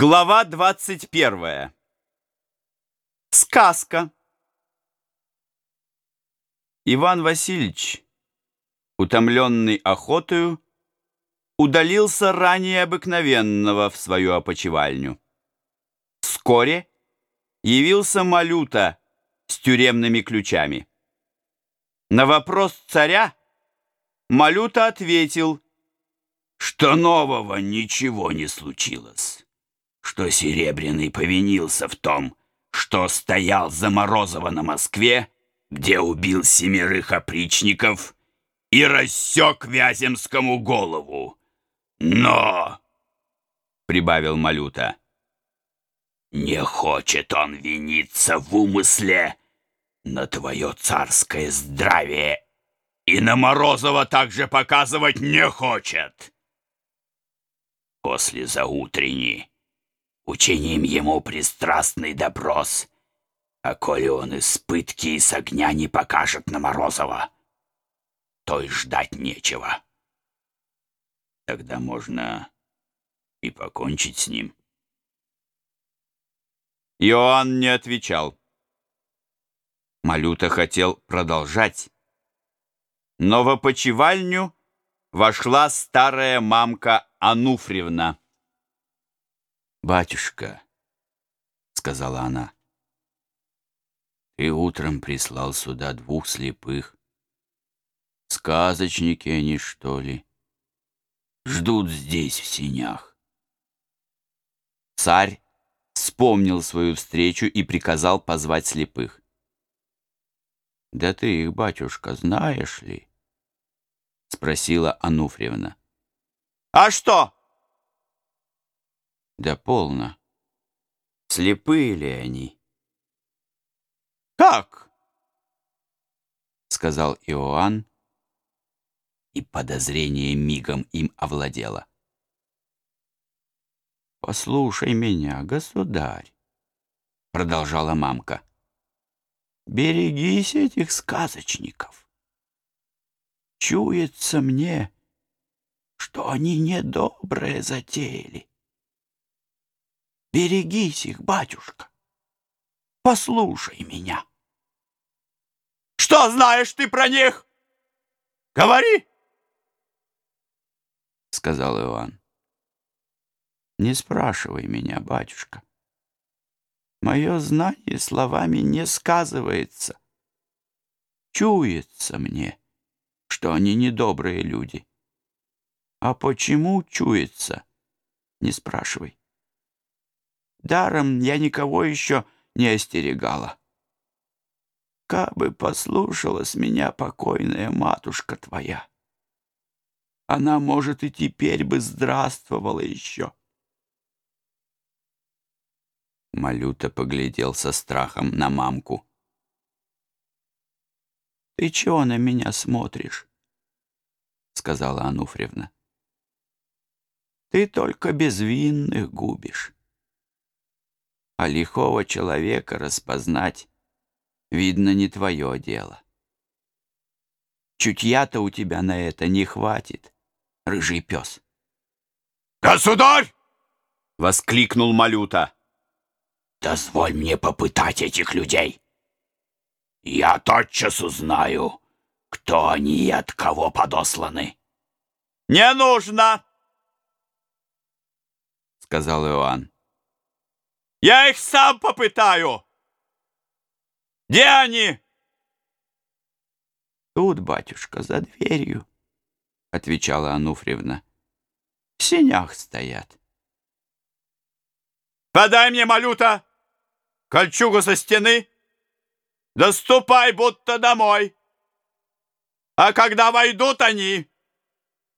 Глава 21. Сказка. Иван Васильевич, утомленный охотою, удалился ранее обыкновенного в свою опочивальню. Вскоре явился Малюта с тюремными ключами. На вопрос царя Малюта ответил, что нового ничего не случилось что Серебряный повинился в том, что стоял за Морозова на Москве, где убил семерых опричников и рассек Вяземскому голову. Но, — прибавил Малюта, — не хочет он виниться в умысле на твое царское здравие и на Морозова также показывать не хочет. После заутренней учиним ему пристрастный допрос. А коли он из пытки и с огня не покажет на Морозова, то и ждать нечего. Тогда можно и покончить с ним. Иоанн не отвечал. Малюта хотел продолжать, но в опочивальню вошла старая мамка Ануфриевна. «Батюшка», — сказала она, — «ты утром прислал сюда двух слепых. Сказочники они, что ли? Ждут здесь, в синях». Царь вспомнил свою встречу и приказал позвать слепых. «Да ты их, батюшка, знаешь ли?» — спросила Ануфриевна. «А что?» Да полно. Слепые ли они? Как? Сказал Иоанн, и подозрение мигом им овладело. «Послушай меня, государь», — продолжала мамка. «Берегись этих сказочников. Чуется мне, что они недоброе затеяли. Берегись их, батюшка. Послушай меня. Что знаешь ты про них? Говори, сказал Иван. Не спрашивай меня, батюшка. Мое знание словами не сказывается. Чуется мне, что они недобрые люди. А почему чуется, не спрашивай. Даром я никого еще не остерегала. Кабы послушалась меня покойная матушка твоя, она, может, и теперь бы здравствовала еще. Малюта поглядел со страхом на мамку. «Ты чего на меня смотришь?» — сказала Ануфриевна. «Ты только безвинных губишь а лихого человека распознать, видно, не твое дело. Чутья-то у тебя на это не хватит, рыжий пес. «Государь!» — воскликнул Малюта. «Дозволь мне попытать этих людей. Я тотчас узнаю, кто они и от кого подосланы». «Не нужно!» — сказал Иоанн. Я их сам попытаю. Где они? Тут, батюшка, за дверью, отвечала Ануфриевна. В сенях стоят. Подай мне, малюта, кольчугу со стены. Доступай, будто домой. А когда войдут они,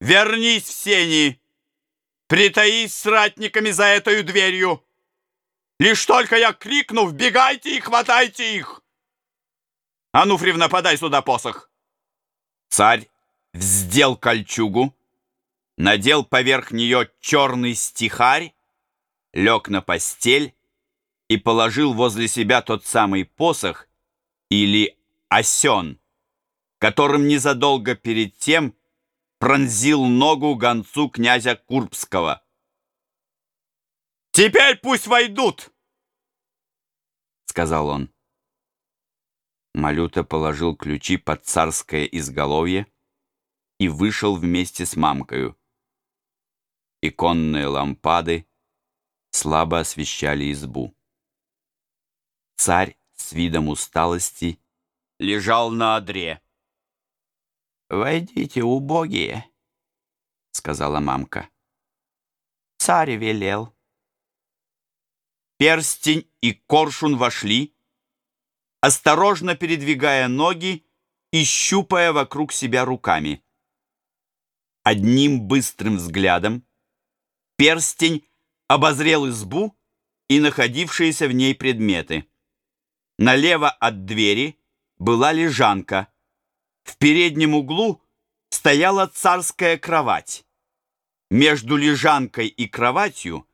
вернись в сени, притаись с ратниками за этой дверью. Лишь только я крикну, вбегайте и хватайте их! Ануфриевна, подай сюда посох. Царь вздел кольчугу, надел поверх нее черный стихарь, лег на постель и положил возле себя тот самый посох или осен, которым незадолго перед тем пронзил ногу гонцу князя Курбского. Теперь пусть войдут, сказал он. Малюта положил ключи под царское изголовье и вышел вместе с мамкою. Иконные лампады слабо освещали избу. Царь с видом усталости лежал на одре. «Войдите, убогие», — сказала мамка. «Царь велел». Перстень и коршун вошли, осторожно передвигая ноги и щупая вокруг себя руками. Одним быстрым взглядом перстень обозрел избу и находившиеся в ней предметы. Налево от двери была лежанка. В переднем углу стояла царская кровать. Между лежанкой и кроватью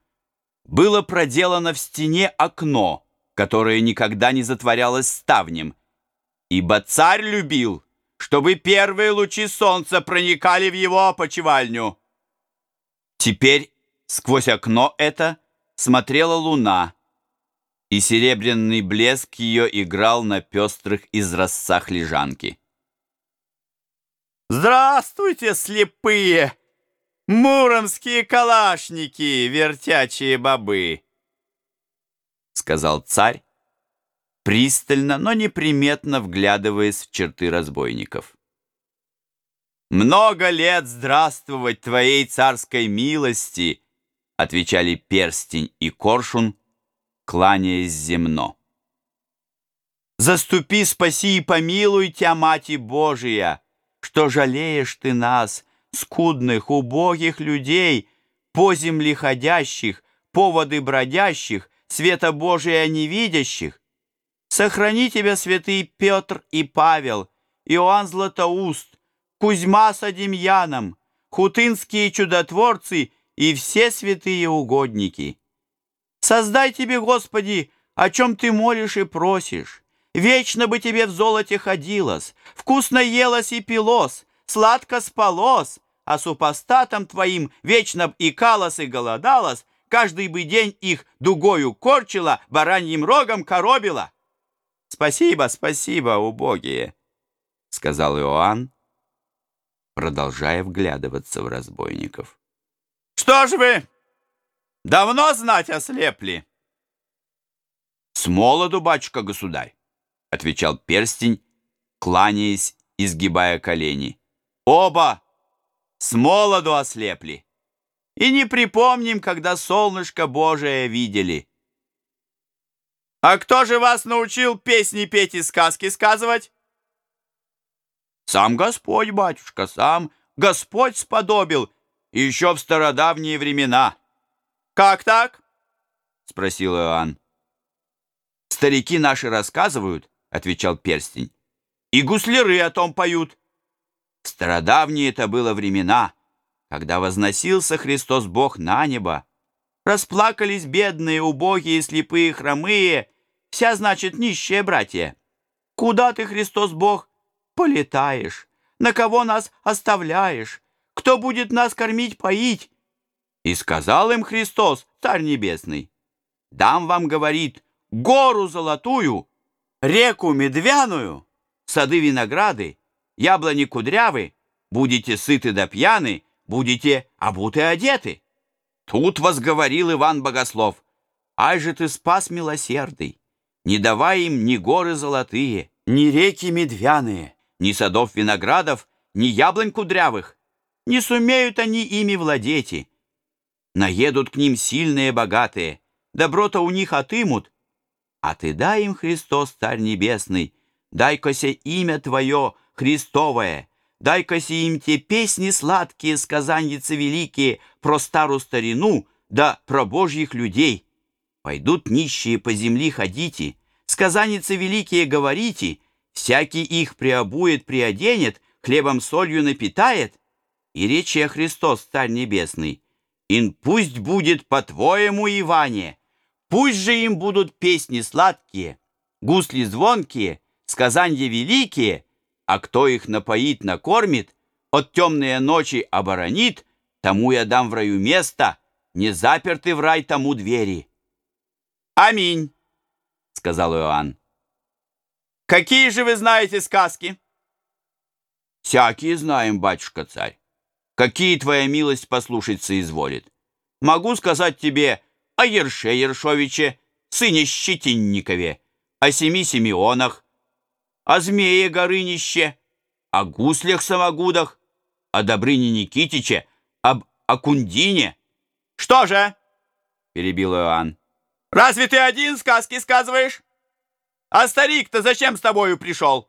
было проделано в стене окно, которое никогда не затворялось ставнем, ибо царь любил, чтобы первые лучи солнца проникали в его опочивальню. Теперь сквозь окно это смотрела луна, и серебряный блеск ее играл на пестрых изразцах лежанки. «Здравствуйте, слепые! Муромские калашники, вертячие бобы!» Сказал царь, пристально, но неприметно вглядываясь в черты разбойников. «Много лет здравствовать твоей царской милости!» отвечали перстень и коршун, кланяясь земно. «Заступи, спаси и помилуй тебя, Мати Божия, что жалеешь ты нас, скудных, убогих людей, по земле ходящих, поводы бродящих, света Божия невидящих, Сохрани тебя, святый Петр и Павел, Иоанн Златоуст, Кузьма с Адемьяном, хутынские чудотворцы и все святые угодники. Создай тебе, Господи, о чем ты молишь и просишь. Вечно бы тебе в золоте ходилось, вкусно елось и пилось, сладко спалось, а супостатам твоим вечно б икалось и голодалось, каждый бы день их дугою корчила, бараньим рогом коробила. «Спасибо, спасибо, убогие!» — сказал Иоанн, продолжая вглядываться в разбойников. «Что ж вы, давно знать ослепли?» «С молоду, батюшка, государь!» — отвечал перстень, кланяясь и сгибая колени. «Оба с молоду ослепли, и не припомним, когда солнышко Божие видели». А кто же вас научил песни петь и сказки сказывать? Сам Господь, батюшка, сам Господь сподобил, еще в стародавние времена. Как так? Спросил Иоанн. Старики наши рассказывают, отвечал перстень, и гусляры о том поют. В стародавние это было времена, когда возносился Христос Бог на небо. Расплакались бедные, убогие, слепые, хромые, Вся, значит, нищие братья. Куда ты, Христос Бог, полетаешь? На кого нас оставляешь? Кто будет нас кормить, поить? И сказал им Христос, Царь Небесный, дам вам, говорит, гору золотую, реку медвяную, сады винограды, яблони кудрявы, будете сыты да пьяны, будете обуты одеты. Тут возговорил Иван Богослов, ай же ты спас милосердый, не давай им ни горы золотые, ни реки медвяные, ни садов виноградов, ни яблонь кудрявых. Не сумеют они ими владеть. Наедут к ним сильные богатые, добро-то у них отымут. А ты дай им, Христос, Царь Небесный, дай-кася имя Твое, Христовое, дай-кася им те песни сладкие, сказаньицы великие про старую старину, да про Божьих людей. Пойдут нищие по земле ходите, сказаницы великие говорите, всякий их приобует, приоденет, хлебом солью напитает. И речи о Христос, Царь Небесный, ин пусть будет по-твоему, Иване, пусть же им будут песни сладкие, гусли звонкие, сказанья великие, а кто их напоит, накормит, от темные ночи оборонит, тому я дам в раю место — не заперты в рай тому двери. Аминь, сказал Иоанн. Какие же вы знаете сказки? Всякие знаем, батюшка-царь. Какие твоя милость послушать соизволит. Могу сказать тебе о Ерше Ершовиче, сыне Щетинникове, о семи Симеонах, о змее Горынище, о гуслях-самогудах, о Добрыне Никитиче, об Акундине. «Что же?» — перебил Иоанн. «Разве ты один сказки сказываешь? А старик-то зачем с тобою пришел?»